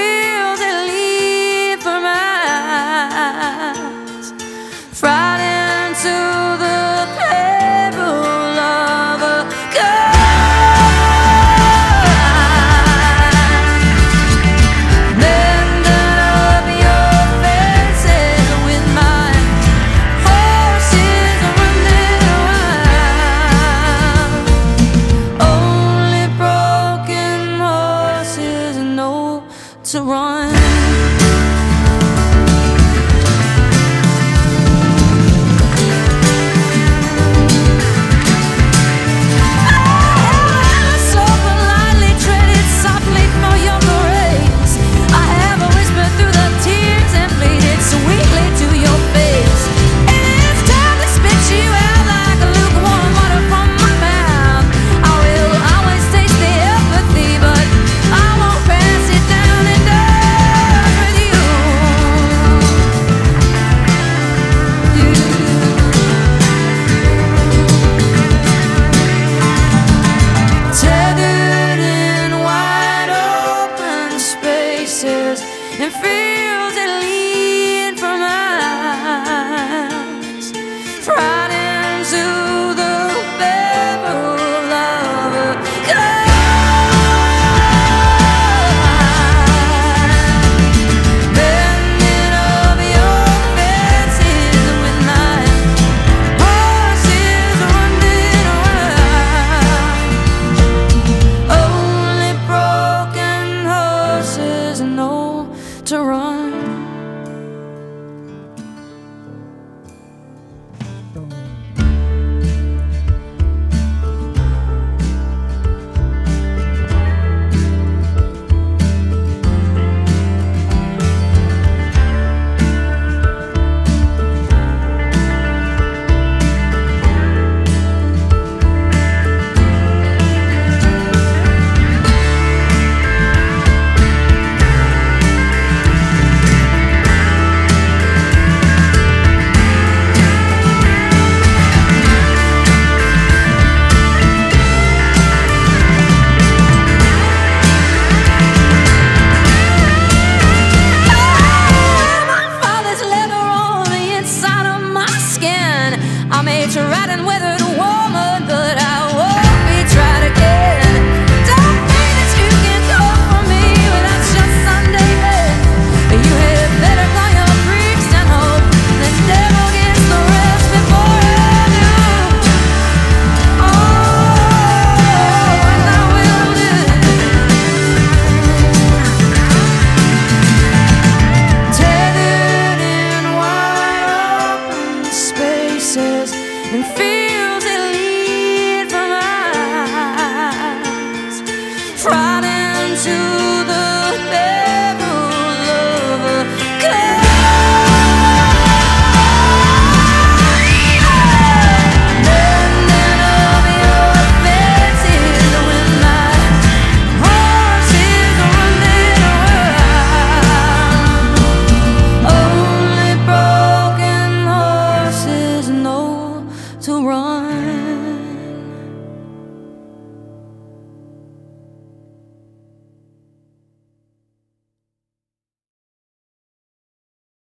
and to run. Horses know to run.